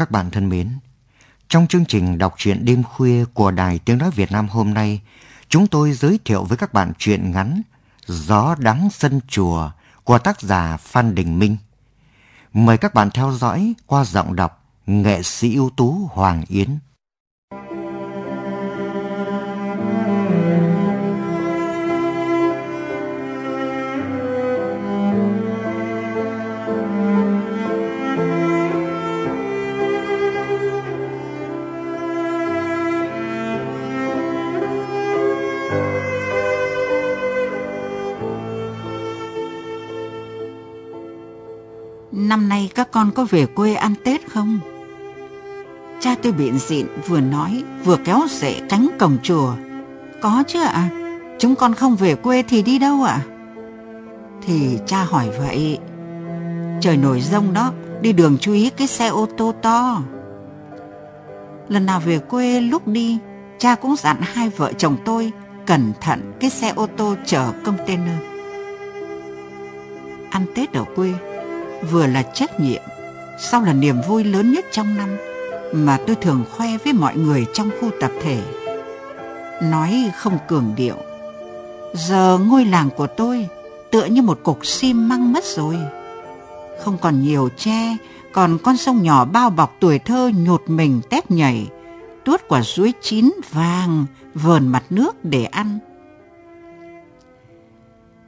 Các bạn thân mến, trong chương trình đọc truyện đêm khuya của Đài Tiếng Nói Việt Nam hôm nay, chúng tôi giới thiệu với các bạn truyện ngắn Gió đắng sân chùa của tác giả Phan Đình Minh. Mời các bạn theo dõi qua giọng đọc nghệ sĩ ưu tú Hoàng Yến. Con có về quê ăn Tết không? Cha tôi biện dịn vừa nói vừa kéo rễ cánh cổng chùa. Có chứ ạ? Chúng con không về quê thì đi đâu ạ? Thì cha hỏi vậy. Trời nổi rông đó, đi đường chú ý cái xe ô tô to. Lần nào về quê lúc đi, cha cũng dặn hai vợ chồng tôi cẩn thận cái xe ô tô chở container. Ăn Tết ở quê vừa là trách nhiệm, sau là niềm vui lớn nhất trong năm mà tôi thường khoe với mọi người trong khu tập thể. Nói không cường điệu, giờ ngôi làng của tôi tựa như một cục xi măng mất rồi. Không còn nhiều tre, còn con sông nhỏ bao bọc tuổi thơ nhột mình tép nhảy, tuốt quả chuối chín vàng vờn mặt nước để ăn.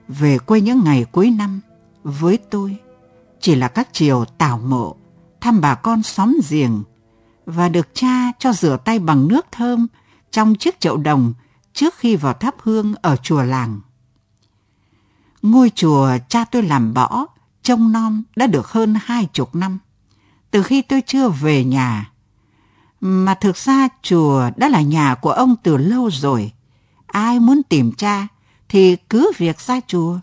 Về quê những ngày cuối năm, với tôi, chỉ là các chiều tảo mộ, thăm bà con xóm giềng và được cha cho rửa tay bằng nước thơm trong chiếc chậu đồng trước khi vào thắp hương ở chùa làng. Ngôi chùa cha tôi làm bỏ, trông non đã được hơn hai chục năm, từ khi tôi chưa về nhà. Mà thực ra chùa đã là nhà của ông từ lâu rồi. Ai muốn tìm cha thì cứ việc ra chùa.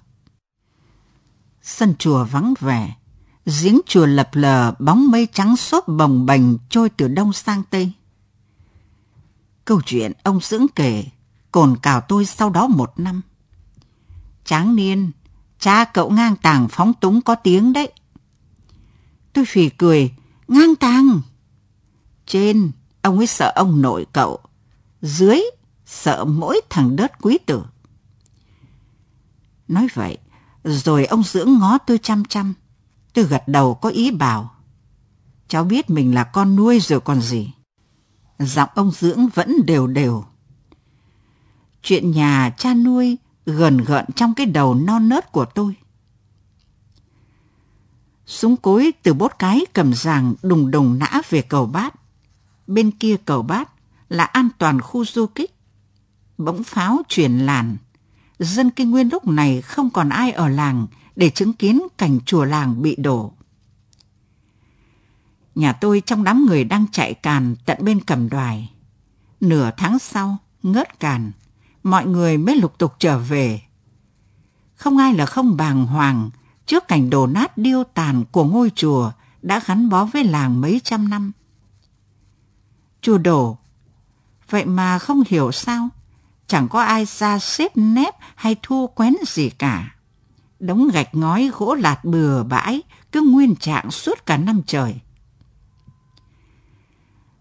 Sân chùa vắng vẻ, giếng chùa lập lờ bóng mây trắng xốp bồng bềnh trôi từ đông sang tây. Câu chuyện ông dưỡng kể cồn cào tôi sau đó một năm. Tráng niên, cha cậu ngang tàng phóng túng có tiếng đấy. Tôi phì cười, ngang tàng. Trên, ông ấy sợ ông nội cậu. Dưới, sợ mỗi thằng đất quý tử. Nói vậy, rồi ông dưỡng ngó tôi chăm chăm. Tôi gật đầu có ý bảo. Cháu biết mình là con nuôi rồi còn gì. Giọng ông dưỡng vẫn đều đều. Chuyện nhà cha nuôi gần gợn trong cái đầu non nớt của tôi. Súng cối từ bốt cái cầm ràng đùng đùng nã về cầu bát. Bên kia cầu bát là an toàn khu du kích. Bỗng pháo chuyển làn. Dân kinh nguyên lúc này không còn ai ở làng để chứng kiến cảnh chùa làng bị đổ. Nhà tôi trong đám người đang chạy càn tận bên cầm đoài. Nửa tháng sau, ngớt càn, mọi người mới lục tục trở về. Không ai là không bàng hoàng trước cảnh đổ nát điêu tàn của ngôi chùa đã gắn bó với làng mấy trăm năm. Chùa đổ, vậy mà không hiểu sao, chẳng có ai ra xếp nép hay thu quén gì cả đống gạch ngói gỗ lạt bừa bãi cứ nguyên trạng suốt cả năm trời.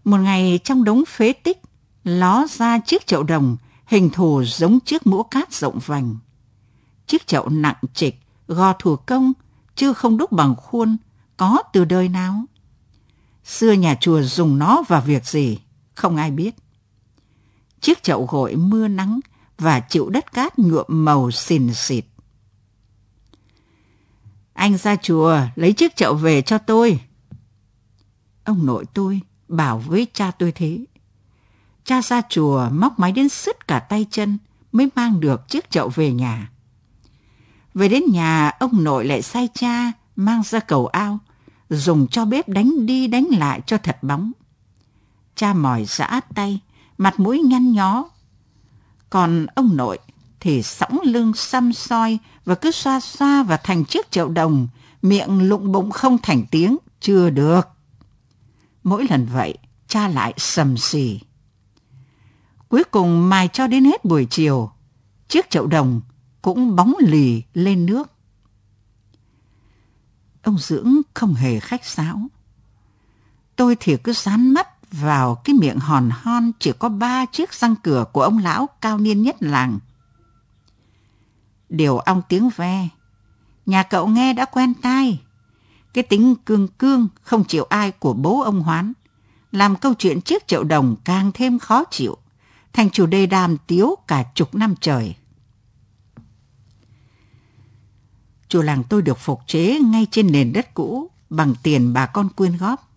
Một ngày trong đống phế tích, ló ra chiếc chậu đồng hình thù giống chiếc mũ cát rộng vành. Chiếc chậu nặng trịch, gò thủ công, chứ không đúc bằng khuôn, có từ đời nào. Xưa nhà chùa dùng nó vào việc gì, không ai biết. Chiếc chậu gội mưa nắng và chịu đất cát nhuộm màu xìn xịt. Anh ra chùa lấy chiếc chậu về cho tôi. Ông nội tôi bảo với cha tôi thế. Cha ra chùa móc máy đến sứt cả tay chân mới mang được chiếc chậu về nhà. Về đến nhà, ông nội lại sai cha mang ra cầu ao, dùng cho bếp đánh đi đánh lại cho thật bóng. Cha mỏi giã tay, mặt mũi nhăn nhó. Còn ông nội thì sõng lưng xăm soi và cứ xoa xoa vào thành chiếc chậu đồng, miệng lụng bụng không thành tiếng, chưa được. Mỗi lần vậy, cha lại sầm xì. Cuối cùng mài cho đến hết buổi chiều, chiếc chậu đồng cũng bóng lì lên nước. Ông Dưỡng không hề khách sáo. tôi thì cứ sán mắt vào cái miệng hòn hon chỉ có ba chiếc răng cửa của ông lão cao niên nhất làng. Điều ong tiếng ve, nhà cậu nghe đã quen tai. Cái tính cương cương không chịu ai của bố ông Hoán, làm câu chuyện chiếc triệu đồng càng thêm khó chịu, thành chủ đề đàm tiếu cả chục năm trời. Chùa làng tôi được phục chế ngay trên nền đất cũ bằng tiền bà con quyên góp.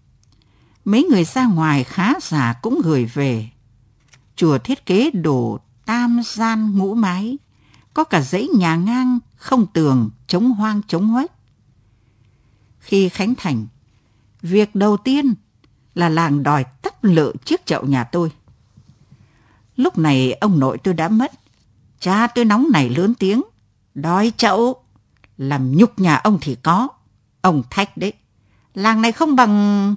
Mấy người ra ngoài khá giả cũng gửi về. Chùa thiết kế đồ tam gian ngũ mái, có cả dãy nhà ngang, không tường, chống hoang chống huếch. Khi khánh thành, việc đầu tiên là làng đòi tắp lự chiếc chậu nhà tôi. Lúc này ông nội tôi đã mất. Cha tôi nóng nảy lớn tiếng. Đòi chậu. Làm nhục nhà ông thì có. Ông thách đấy. Làng này không bằng...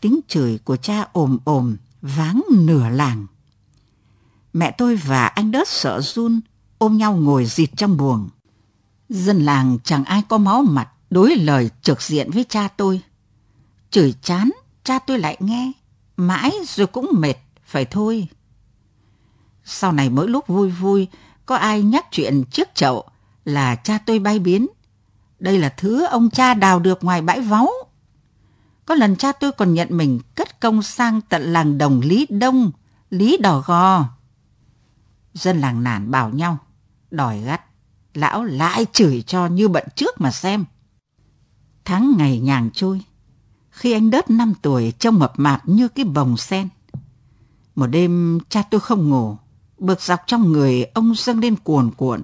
Tiếng chửi của cha ồm ồm, váng nửa làng. Mẹ tôi và anh đớt sợ run, ôm nhau ngồi dịt trong buồng. Dân làng chẳng ai có máu mặt, đối lời trực diện với cha tôi. Chửi chán, cha tôi lại nghe, mãi rồi cũng mệt, phải thôi. Sau này mỗi lúc vui vui, có ai nhắc chuyện chiếc chậu là cha tôi bay biến. Đây là thứ ông cha đào được ngoài bãi váu. Có lần cha tôi còn nhận mình cất công sang tận làng đồng Lý Đông, Lý Đỏ Gò. Dân làng nản bảo nhau, đòi gắt, lão lại chửi cho như bận trước mà xem. Tháng ngày nhàng trôi, khi anh đớt năm tuổi trông mập mạp như cái bồng sen. Một đêm cha tôi không ngủ, bực dọc trong người ông dâng lên cuồn cuộn.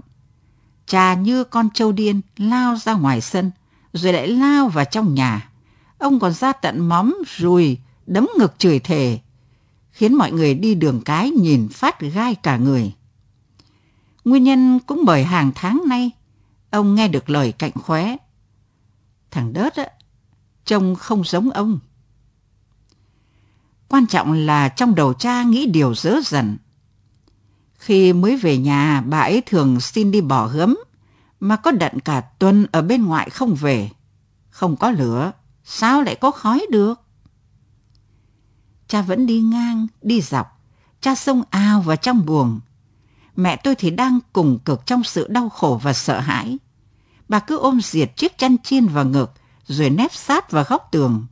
Cha như con trâu điên lao ra ngoài sân, rồi lại lao vào trong nhà. Ông còn ra tận móm rùi, đấm ngực chửi thề, khiến mọi người đi đường cái nhìn phát gai cả người. Nguyên nhân cũng bởi hàng tháng nay, ông nghe được lời cạnh khóe. Thằng đớt á, trông không giống ông. Quan trọng là trong đầu cha nghĩ điều dỡ dần. Khi mới về nhà, bà ấy thường xin đi bỏ gấm, mà có đận cả tuần ở bên ngoại không về. Không có lửa, sao lại có khói được? Cha vẫn đi ngang, đi dọc, cha xông ao vào trong buồng. Mẹ tôi thì đang cùng cực trong sự đau khổ và sợ hãi. Bà cứ ôm diệt chiếc chăn chiên vào ngực, rồi nép sát vào góc tường.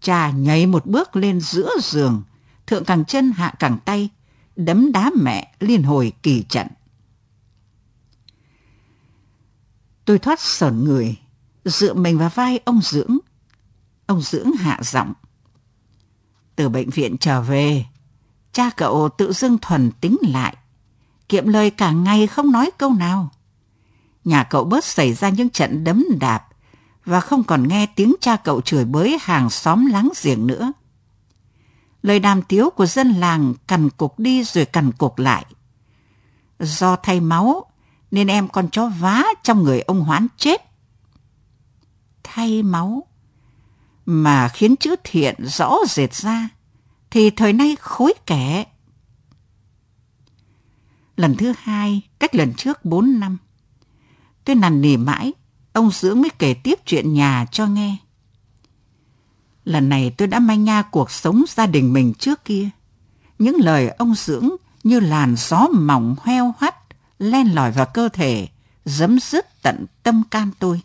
Cha nhảy một bước lên giữa giường, thượng cẳng chân hạ cẳng tay, đấm đá mẹ liên hồi kỳ trận. Tôi thoát sởn người, dựa mình vào vai ông Dưỡng. Ông Dưỡng hạ giọng. Từ bệnh viện trở về, cha cậu tự dưng thuần tính lại, kiệm lời cả ngày không nói câu nào. Nhà cậu bớt xảy ra những trận đấm đạp và không còn nghe tiếng cha cậu chửi bới hàng xóm láng giềng nữa. Lời đàm tiếu của dân làng cằn cục đi rồi cằn cục lại. Do thay máu, nên em con chó vá trong người ông Hoán chết. Thay máu, mà khiến chữ thiện rõ rệt ra, thì thời nay khối kẻ. Lần thứ hai, cách lần trước bốn năm. Tôi nằn nỉ mãi ông Dưỡng mới kể tiếp chuyện nhà cho nghe. Lần này tôi đã manh nha cuộc sống gia đình mình trước kia. Những lời ông Dưỡng như làn gió mỏng heo hắt len lỏi vào cơ thể, dấm dứt tận tâm can tôi.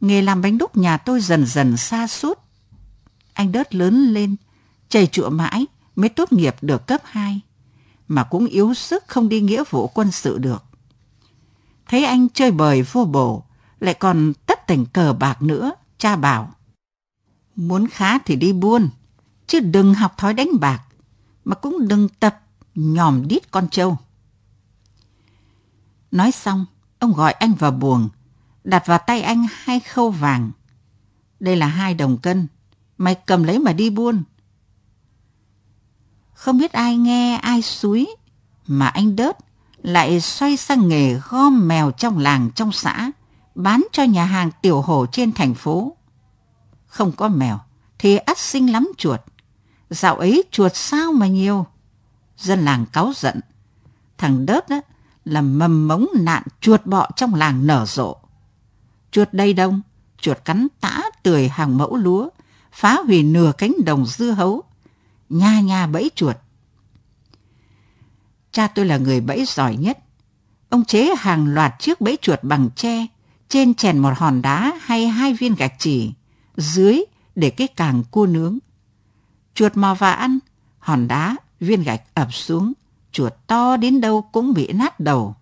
Nghề làm bánh đúc nhà tôi dần dần xa suốt. Anh đớt lớn lên, chầy chụa mãi mới tốt nghiệp được cấp 2, mà cũng yếu sức không đi nghĩa vụ quân sự được. Thấy anh chơi bời vô bổ, lại còn tất tình cờ bạc nữa, cha bảo. Muốn khá thì đi buôn, chứ đừng học thói đánh bạc, mà cũng đừng tập nhòm đít con trâu. Nói xong, ông gọi anh vào buồng, đặt vào tay anh hai khâu vàng. Đây là hai đồng cân, mày cầm lấy mà đi buôn. Không biết ai nghe ai suối, mà anh đớt lại xoay sang nghề gom mèo trong làng trong xã, bán cho nhà hàng tiểu hổ trên thành phố. Không có mèo thì ắt sinh lắm chuột. Dạo ấy chuột sao mà nhiều. Dân làng cáu giận. Thằng đớt đó là mầm mống nạn chuột bọ trong làng nở rộ. Chuột đầy đông chuột cắn tã tươi hàng mẫu lúa, phá hủy nửa cánh đồng dưa hấu, nha nha bẫy chuột. Cha tôi là người bẫy giỏi nhất. Ông chế hàng loạt chiếc bẫy chuột bằng tre, trên chèn một hòn đá hay hai viên gạch chỉ, dưới để cái càng cua nướng. Chuột mò và ăn, hòn đá, viên gạch ập xuống, chuột to đến đâu cũng bị nát đầu.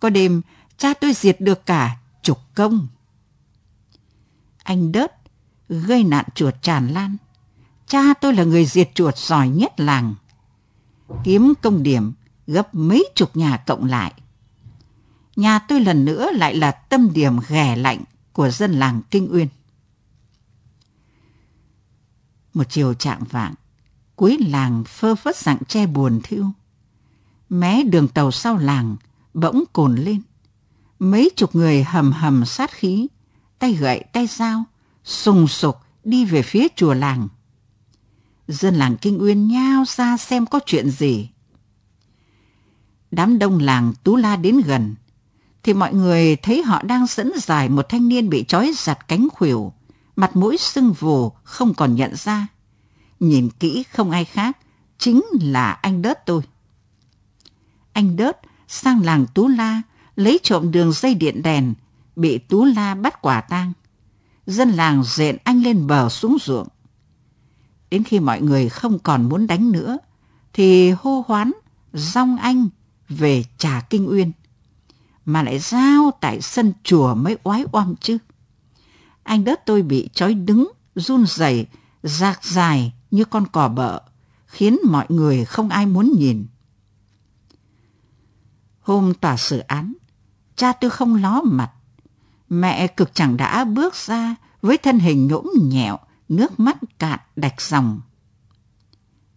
Có đêm, cha tôi diệt được cả chục công. Anh đớt, gây nạn chuột tràn lan. Cha tôi là người diệt chuột giỏi nhất làng. Kiếm công điểm gấp mấy chục nhà cộng lại. Nhà tôi lần nữa lại là tâm điểm ghẻ lạnh của dân làng Kinh Uyên. Một chiều trạng vạng, cuối làng phơ phất dạng tre buồn thiêu. Mé đường tàu sau làng bỗng cồn lên. Mấy chục người hầm hầm sát khí, tay gậy tay dao, sùng sục đi về phía chùa làng. Dân làng Kinh Uyên nhao ra xem có chuyện gì. Đám đông làng Tú La đến gần, thì mọi người thấy họ đang dẫn dài một thanh niên bị trói giặt cánh khuỷu, mặt mũi sưng vù không còn nhận ra. Nhìn kỹ không ai khác, chính là anh Đớt tôi. Anh Đớt sang làng Tú La lấy trộm đường dây điện đèn, bị Tú La bắt quả tang. Dân làng dện anh lên bờ xuống ruộng. Đến khi mọi người không còn muốn đánh nữa, thì hô hoán, rong anh về trà kinh uyên. Mà lại giao tại sân chùa mới oái oăm chứ. Anh đớt tôi bị trói đứng, run rẩy, rạc dài như con cò bợ, khiến mọi người không ai muốn nhìn. Hôm tòa xử án, cha tôi không ló mặt. Mẹ cực chẳng đã bước ra với thân hình nhỗm nhẹo, nước mắt cạn đạch dòng.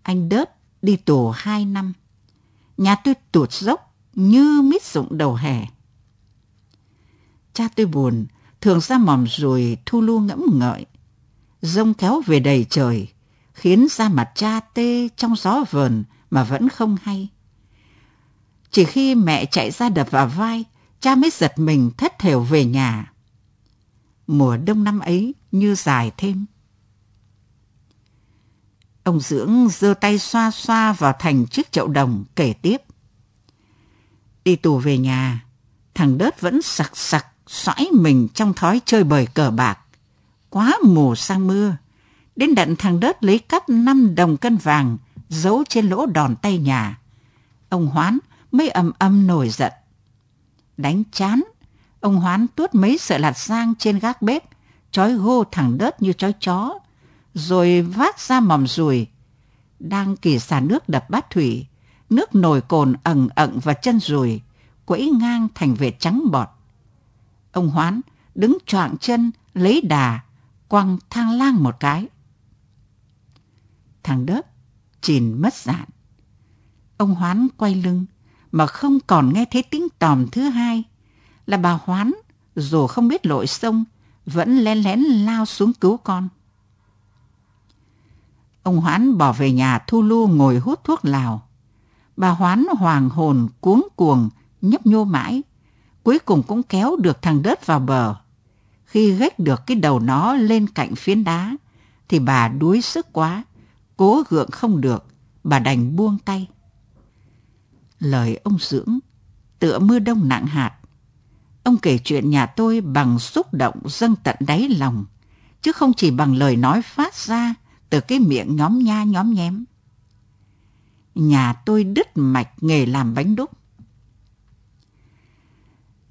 Anh đớp đi tù hai năm. Nhà tôi tụt dốc như mít rụng đầu hè. Cha tôi buồn, thường ra mòm rồi thu lu ngẫm ngợi. Rông kéo về đầy trời, khiến da mặt cha tê trong gió vờn mà vẫn không hay. Chỉ khi mẹ chạy ra đập vào vai, cha mới giật mình thất thểu về nhà. Mùa đông năm ấy như dài thêm. Ông Dưỡng giơ tay xoa xoa vào thành chiếc chậu đồng kể tiếp. Đi tù về nhà, thằng Đớt vẫn sặc sặc xoãi mình trong thói chơi bời cờ bạc. Quá mùa sang mưa, đến đận thằng Đớt lấy cắp năm đồng cân vàng giấu trên lỗ đòn tay nhà. Ông Hoán mới ầm ầm nổi giận. Đánh chán, ông Hoán tuốt mấy sợi lạt giang trên gác bếp, trói gô thằng Đớt như trói chó, rồi vác ra mỏm rùi. Đang kỳ xả nước đập bát thủy, nước nồi cồn ẩn ẩn vào chân rùi, quẫy ngang thành vệt trắng bọt. Ông Hoán đứng choạng chân, lấy đà, quăng thang lang một cái. Thằng Đớp chìm mất dạng. Ông Hoán quay lưng, mà không còn nghe thấy tiếng tòm thứ hai, là bà Hoán, dù không biết lội sông, vẫn lén lén lao xuống cứu con. Ông Hoán bỏ về nhà thu lu ngồi hút thuốc lào. Bà Hoán hoàng hồn cuống cuồng, nhấp nhô mãi. Cuối cùng cũng kéo được thằng đớt vào bờ. Khi gách được cái đầu nó lên cạnh phiến đá, thì bà đuối sức quá, cố gượng không được, bà đành buông tay. Lời ông Dưỡng tựa mưa đông nặng hạt. Ông kể chuyện nhà tôi bằng xúc động dâng tận đáy lòng, chứ không chỉ bằng lời nói phát ra từ cái miệng nhóm nha nhóm nhém. Nhà tôi đứt mạch nghề làm bánh đúc.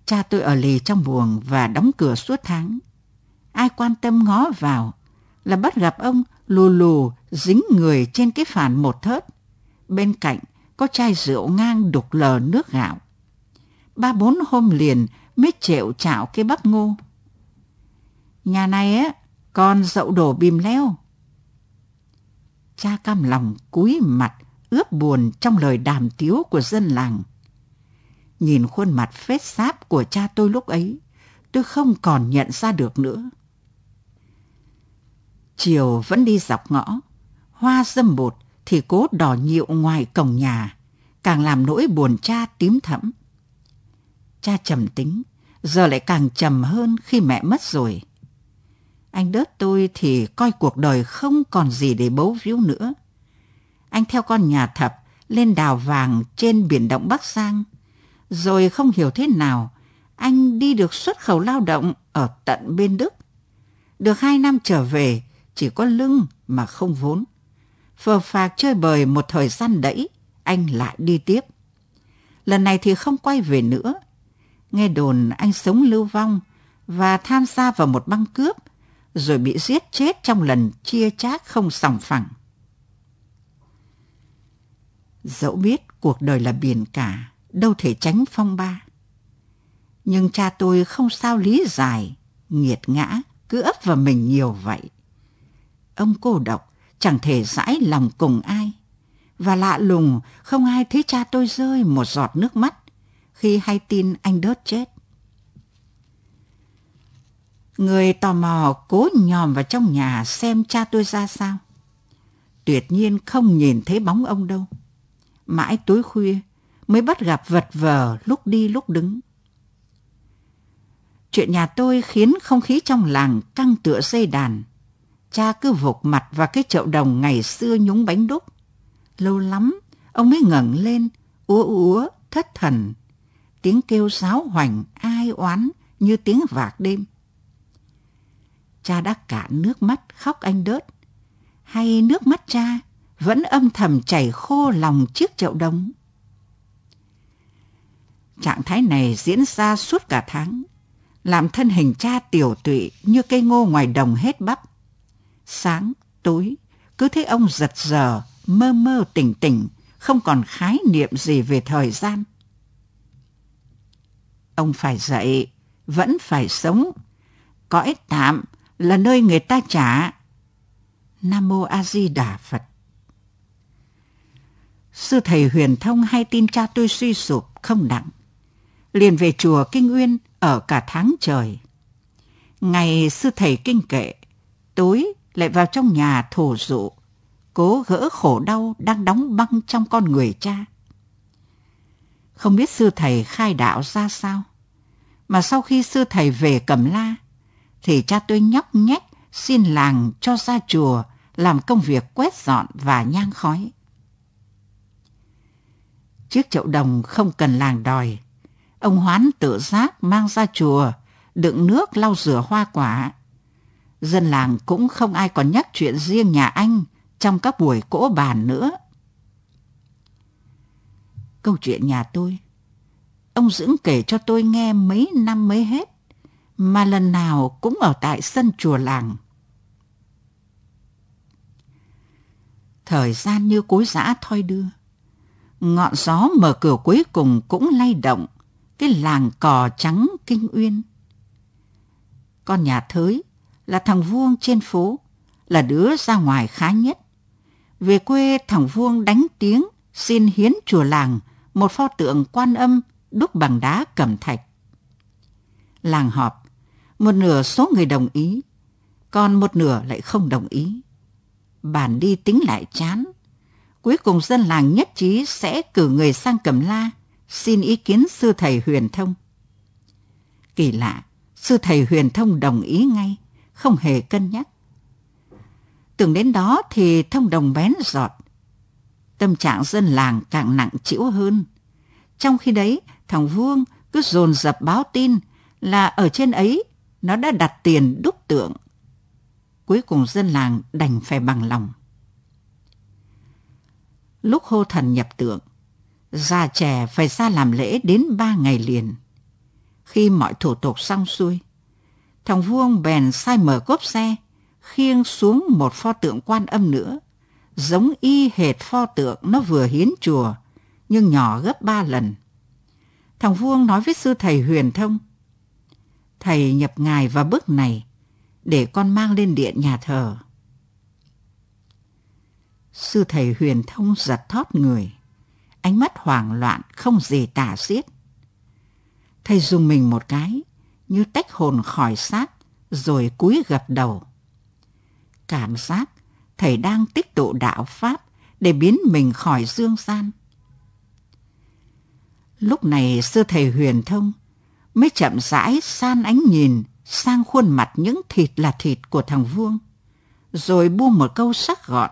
Cha tôi ở lì trong buồng và đóng cửa suốt tháng. Ai quan tâm ngó vào là bắt gặp ông lù lù dính người trên cái phản một thớt. Bên cạnh có chai rượu ngang đục lờ nước gạo. Ba bốn hôm liền mới chịu chạo cái bắp ngô. Nhà này á, còn dậu đổ bìm leo. Cha cam lòng cúi mặt ướp buồn trong lời đàm tiếu của dân làng. Nhìn khuôn mặt phết sáp của cha tôi lúc ấy, tôi không còn nhận ra được nữa. Chiều vẫn đi dọc ngõ, hoa dâm bột thì cố đỏ nhịu ngoài cổng nhà, càng làm nỗi buồn cha tím thẫm. Cha trầm tính, giờ lại càng trầm hơn khi mẹ mất rồi. Anh đớt tôi thì coi cuộc đời không còn gì để bấu víu nữa. Anh theo con nhà thập lên đào vàng trên biển động Bắc Giang. Rồi không hiểu thế nào, anh đi được xuất khẩu lao động ở tận bên Đức. Được hai năm trở về, chỉ có lưng mà không vốn. Phờ phạc chơi bời một thời gian đẫy, anh lại đi tiếp. Lần này thì không quay về nữa. Nghe đồn anh sống lưu vong và tham gia vào một băng cướp, rồi bị giết chết trong lần chia chác không sòng phẳng. Dẫu biết cuộc đời là biển cả, đâu thể tránh phong ba. Nhưng cha tôi không sao lý giải, nghiệt ngã, cứ ấp vào mình nhiều vậy. Ông cô độc, chẳng thể giải lòng cùng ai. Và lạ lùng, không ai thấy cha tôi rơi một giọt nước mắt khi hay tin anh đớt chết. Người tò mò cố nhòm vào trong nhà xem cha tôi ra sao. Tuyệt nhiên không nhìn thấy bóng ông đâu. Mãi tối khuya mới bắt gặp vật vờ lúc đi lúc đứng. Chuyện nhà tôi khiến không khí trong làng căng tựa dây đàn. Cha cứ vụt mặt vào cái chậu đồng ngày xưa nhúng bánh đúc. Lâu lắm, ông mới ngẩng lên, úa úa, thất thần. Tiếng kêu sáo hoành, ai oán như tiếng vạc đêm. Cha đã cạn nước mắt khóc anh đớt. Hay nước mắt cha vẫn âm thầm chảy khô lòng chiếc chậu đồng. Trạng thái này diễn ra suốt cả tháng, làm thân hình cha tiểu tụy như cây ngô ngoài đồng hết bắp. Sáng, tối, cứ thấy ông giật giờ, mơ mơ tỉnh tỉnh, không còn khái niệm gì về thời gian. Ông phải dậy, vẫn phải sống. Cõi tạm là nơi người ta trả. Nam Mô A Di Đà Phật. Sư thầy huyền thông hay tin cha tôi suy sụp không nặng, Liền về chùa Kinh Uyên ở cả tháng trời. Ngày sư thầy kinh kệ, tối lại vào trong nhà thổ dụ, cố gỡ khổ đau đang đóng băng trong con người cha. Không biết sư thầy khai đạo ra sao, mà sau khi sư thầy về Cẩm La, thì cha tôi nhóc nhách xin làng cho ra chùa làm công việc quét dọn và nhang khói. Chiếc chậu đồng không cần làng đòi. Ông Hoán tự giác mang ra chùa, đựng nước lau rửa hoa quả. Dân làng cũng không ai còn nhắc chuyện riêng nhà anh trong các buổi cỗ bàn nữa. Câu chuyện nhà tôi, ông Dưỡng kể cho tôi nghe mấy năm mới hết, mà lần nào cũng ở tại sân chùa làng. Thời gian như cối giã thoi đưa ngọn gió mở cửa cuối cùng cũng lay động cái làng cò trắng kinh uyên. Con nhà thới là thằng Vuông trên phố, là đứa ra ngoài khá nhất. Về quê thằng Vuông đánh tiếng xin hiến chùa làng một pho tượng quan âm đúc bằng đá cẩm thạch. Làng họp, một nửa số người đồng ý, còn một nửa lại không đồng ý. Bàn đi tính lại chán, Cuối cùng dân làng nhất trí sẽ cử người sang Cẩm La xin ý kiến sư thầy huyền thông. Kỳ lạ, sư thầy huyền thông đồng ý ngay, không hề cân nhắc. Tưởng đến đó thì thông đồng bén giọt. Tâm trạng dân làng càng nặng chịu hơn. Trong khi đấy, thằng Vuông cứ dồn dập báo tin là ở trên ấy nó đã đặt tiền đúc tượng. Cuối cùng dân làng đành phải bằng lòng lúc hô thần nhập tượng, già trẻ phải ra làm lễ đến ba ngày liền. Khi mọi thủ tục xong xuôi, thằng Vuông bèn sai mở cốp xe, khiêng xuống một pho tượng quan âm nữa, giống y hệt pho tượng nó vừa hiến chùa, nhưng nhỏ gấp ba lần. Thằng Vuông nói với sư thầy huyền thông, Thầy nhập ngài vào bức này, để con mang lên điện nhà thờ. Sư thầy huyền thông giật thót người. Ánh mắt hoảng loạn không gì tả xiết. Thầy dùng mình một cái, như tách hồn khỏi xác, rồi cúi gập đầu. Cảm giác thầy đang tích tụ đạo Pháp để biến mình khỏi dương gian. Lúc này sư thầy huyền thông mới chậm rãi san ánh nhìn sang khuôn mặt những thịt là thịt của thằng Vuông, rồi buông một câu sắc gọn.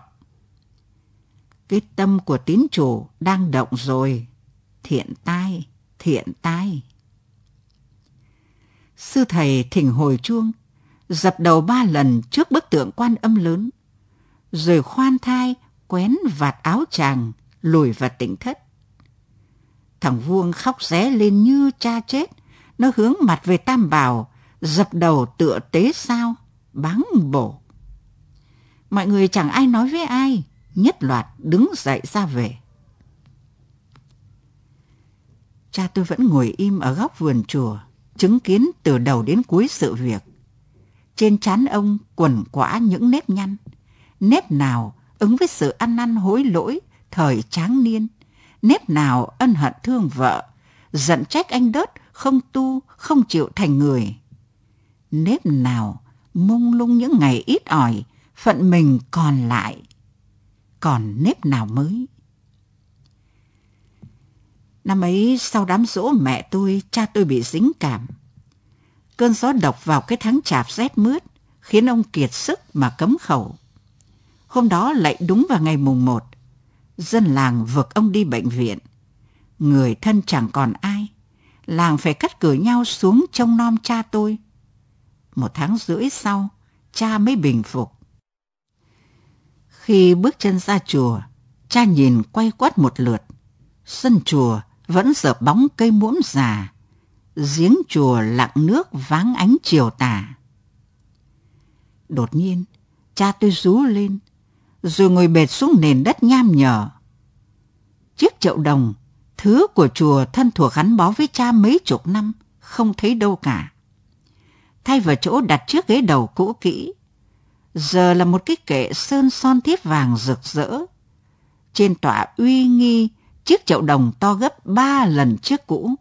Cái tâm của tín chủ đang động rồi, thiện tai, thiện tai. Sư thầy thỉnh hồi chuông, dập đầu ba lần trước bức tượng quan âm lớn, rồi khoan thai quén vạt áo chàng lùi vào tỉnh thất. Thằng Vuông khóc ré lên như cha chết, nó hướng mặt về Tam Bảo, dập đầu tựa tế sao, báng bổ. Mọi người chẳng ai nói với ai, nhất loạt đứng dậy ra về. Cha tôi vẫn ngồi im ở góc vườn chùa, chứng kiến từ đầu đến cuối sự việc. Trên trán ông quần quã những nếp nhăn, nếp nào ứng với sự ăn năn hối lỗi thời tráng niên, nếp nào ân hận thương vợ, giận trách anh đớt không tu, không chịu thành người. Nếp nào mông lung những ngày ít ỏi, phận mình còn lại, còn nếp nào mới. Năm ấy sau đám dỗ mẹ tôi, cha tôi bị dính cảm. Cơn gió độc vào cái tháng chạp rét mướt, khiến ông kiệt sức mà cấm khẩu. Hôm đó lại đúng vào ngày mùng một, dân làng vực ông đi bệnh viện. Người thân chẳng còn ai, làng phải cắt cửa nhau xuống trông nom cha tôi. Một tháng rưỡi sau, cha mới bình phục. Khi bước chân ra chùa, cha nhìn quay quát một lượt. Sân chùa vẫn dợp bóng cây muỗng già, giếng chùa lặng nước váng ánh chiều tà. Đột nhiên, cha tôi rú lên, rồi ngồi bệt xuống nền đất nham nhở. Chiếc chậu đồng, thứ của chùa thân thuộc gắn bó với cha mấy chục năm, không thấy đâu cả. Thay vào chỗ đặt chiếc ghế đầu cũ kỹ, giờ là một cái kệ sơn son thiếp vàng rực rỡ. Trên tọa uy nghi chiếc chậu đồng to gấp ba lần chiếc cũ.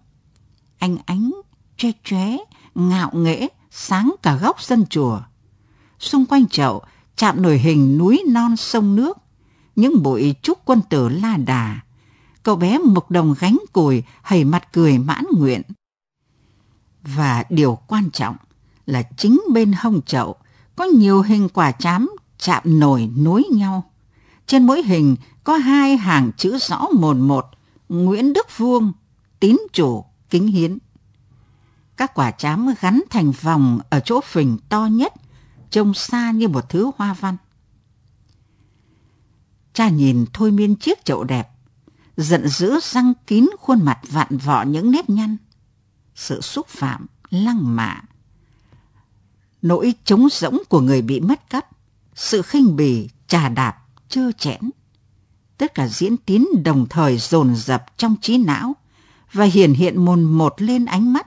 Anh ánh, che tre, ngạo nghễ, sáng cả góc sân chùa. Xung quanh chậu chạm nổi hình núi non sông nước, những bụi trúc quân tử la đà. Cậu bé mộc đồng gánh cùi, hầy mặt cười mãn nguyện. Và điều quan trọng là chính bên hông chậu có nhiều hình quả chám chạm nổi nối nhau. Trên mỗi hình có hai hàng chữ rõ mồn một, Nguyễn Đức Vuông, tín chủ, kính hiến. Các quả chám gắn thành vòng ở chỗ phình to nhất, trông xa như một thứ hoa văn. Cha nhìn thôi miên chiếc chậu đẹp, giận dữ răng kín khuôn mặt vạn vọ những nếp nhăn. Sự xúc phạm, lăng mạ, nỗi trống rỗng của người bị mất cắp, sự khinh bỉ, trà đạp, chơ chẽn. Tất cả diễn tiến đồng thời dồn dập trong trí não và hiển hiện mồn một lên ánh mắt.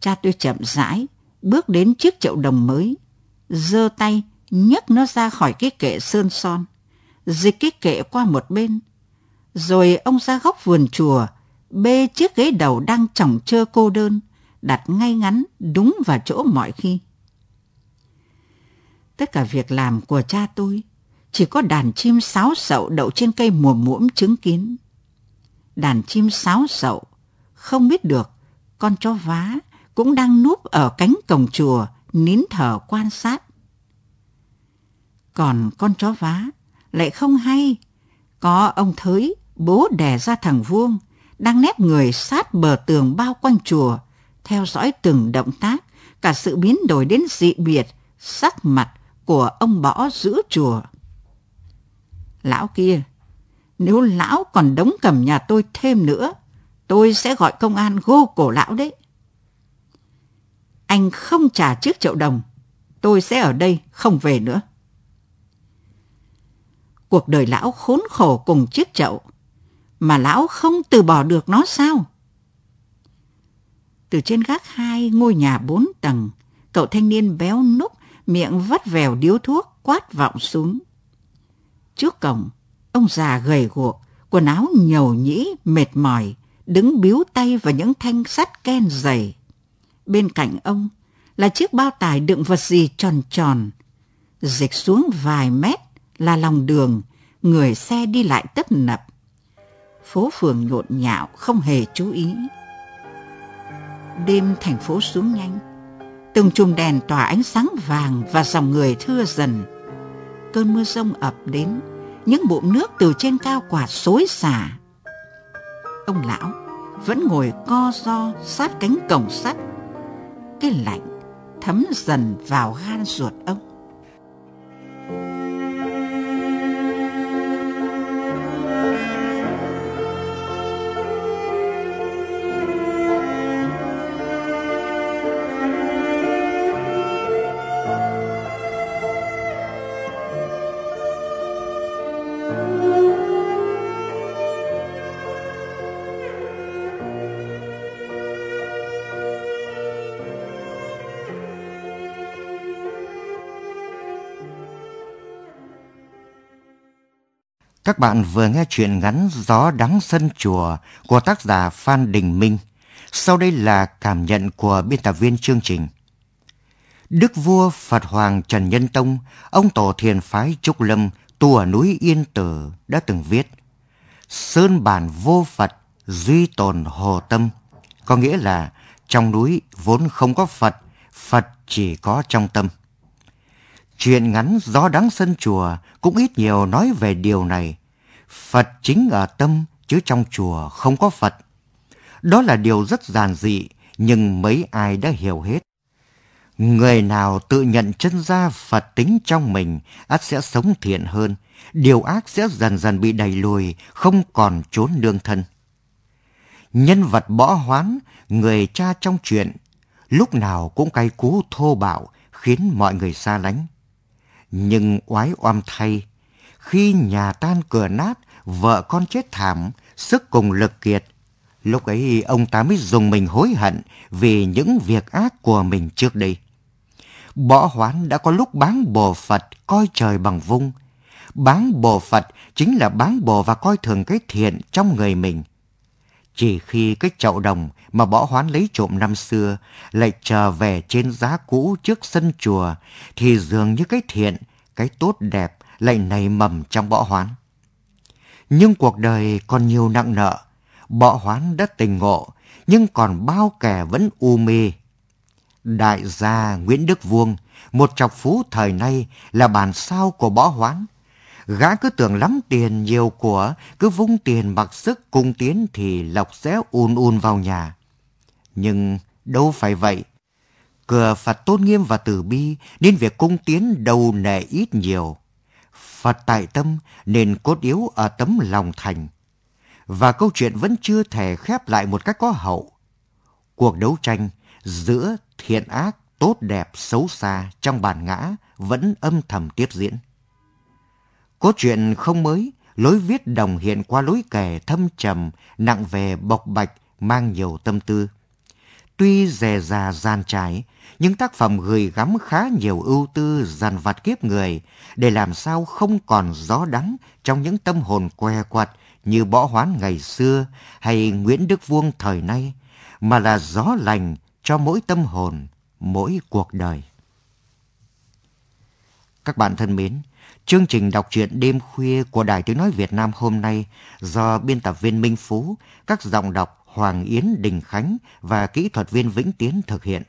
Cha tôi chậm rãi, bước đến chiếc chậu đồng mới, giơ tay nhấc nó ra khỏi cái kệ sơn son, dịch cái kệ qua một bên. Rồi ông ra góc vườn chùa, bê chiếc ghế đầu đang chỏng chơ cô đơn, đặt ngay ngắn đúng vào chỗ mọi khi. Tất cả việc làm của cha tôi chỉ có đàn chim sáo sậu đậu trên cây mùa muỗm chứng kiến. Đàn chim sáo sậu không biết được con chó vá cũng đang núp ở cánh cổng chùa nín thở quan sát. Còn con chó vá lại không hay, có ông Thới, bố đẻ ra thằng Vuông, đang nép người sát bờ tường bao quanh chùa, theo dõi từng động tác, cả sự biến đổi đến dị biệt, sắc mặt của ông bỏ giữ chùa. Lão kia, nếu lão còn đóng cầm nhà tôi thêm nữa, tôi sẽ gọi công an gô cổ lão đấy. Anh không trả chiếc triệu đồng, tôi sẽ ở đây không về nữa. Cuộc đời lão khốn khổ cùng chiếc chậu, mà lão không từ bỏ được nó sao? Từ trên gác hai ngôi nhà bốn tầng, cậu thanh niên béo núc, miệng vắt vèo điếu thuốc, quát vọng xuống. Trước cổng, ông già gầy guộc, quần áo nhầu nhĩ, mệt mỏi, đứng biếu tay vào những thanh sắt ken dày. Bên cạnh ông là chiếc bao tải đựng vật gì tròn tròn. Dịch xuống vài mét là lòng đường, người xe đi lại tấp nập. Phố phường nhộn nhạo không hề chú ý đêm thành phố xuống nhanh, Từng chùm đèn tỏa ánh sáng vàng và dòng người thưa dần. Cơn mưa rông ập đến, những bụng nước từ trên cao quạt xối xả. Ông lão vẫn ngồi co ro sát cánh cổng sắt. Cái lạnh thấm dần vào gan ruột ông. Các bạn vừa nghe chuyện ngắn Gió đắng sân chùa của tác giả Phan Đình Minh. Sau đây là cảm nhận của biên tập viên chương trình. Đức vua Phật Hoàng Trần Nhân Tông, ông tổ thiền phái Trúc Lâm, tu ở núi Yên Tử đã từng viết Sơn bản vô Phật, duy tồn hồ tâm. Có nghĩa là trong núi vốn không có Phật, Phật chỉ có trong tâm. Chuyện ngắn Gió đắng sân chùa cũng ít nhiều nói về điều này. Phật chính ở tâm, chứ trong chùa không có Phật. Đó là điều rất giản dị, nhưng mấy ai đã hiểu hết. Người nào tự nhận chân ra Phật tính trong mình, ắt sẽ sống thiện hơn. Điều ác sẽ dần dần bị đẩy lùi, không còn trốn nương thân. Nhân vật bỏ hoán, người cha trong chuyện, lúc nào cũng cay cú thô bạo, khiến mọi người xa lánh. Nhưng oái oăm thay, khi nhà tan cửa nát, vợ con chết thảm, sức cùng lực kiệt, lúc ấy ông ta mới dùng mình hối hận vì những việc ác của mình trước đây. Bỏ hoán đã có lúc bán bồ Phật coi trời bằng vung. Bán bồ Phật chính là bán bồ và coi thường cái thiện trong người mình. Chỉ khi cái chậu đồng mà bỏ hoán lấy trộm năm xưa lại trở về trên giá cũ trước sân chùa thì dường như cái thiện, cái tốt đẹp lại nảy mầm trong võ hoán. Nhưng cuộc đời còn nhiều nặng nợ, võ hoán đã tình ngộ, nhưng còn bao kẻ vẫn u mê. Đại gia Nguyễn Đức Vuông, một trọc phú thời nay là bản sao của võ hoán. Gã cứ tưởng lắm tiền nhiều của, cứ vung tiền mặc sức cung tiến thì lộc sẽ un un vào nhà. Nhưng đâu phải vậy. Cửa Phật tôn nghiêm và từ bi nên việc cung tiến đầu nệ ít nhiều. Phật tại tâm nên cốt yếu ở tấm lòng thành. Và câu chuyện vẫn chưa thể khép lại một cách có hậu. Cuộc đấu tranh giữa thiện ác, tốt đẹp, xấu xa trong bản ngã vẫn âm thầm tiếp diễn. Cốt truyện không mới, lối viết đồng hiện qua lối kể thâm trầm, nặng về bộc bạch, mang nhiều tâm tư. Tuy dè dà gian trái, những tác phẩm gửi gắm khá nhiều ưu tư dằn vặt kiếp người để làm sao không còn gió đắng trong những tâm hồn què quặt như Bỏ Hoán ngày xưa hay Nguyễn Đức Vuông thời nay, mà là gió lành cho mỗi tâm hồn, mỗi cuộc đời. Các bạn thân mến, chương trình đọc truyện đêm khuya của Đài Tiếng Nói Việt Nam hôm nay do biên tập viên Minh Phú, các giọng đọc Hoàng Yến Đình Khánh và kỹ thuật viên Vĩnh Tiến thực hiện.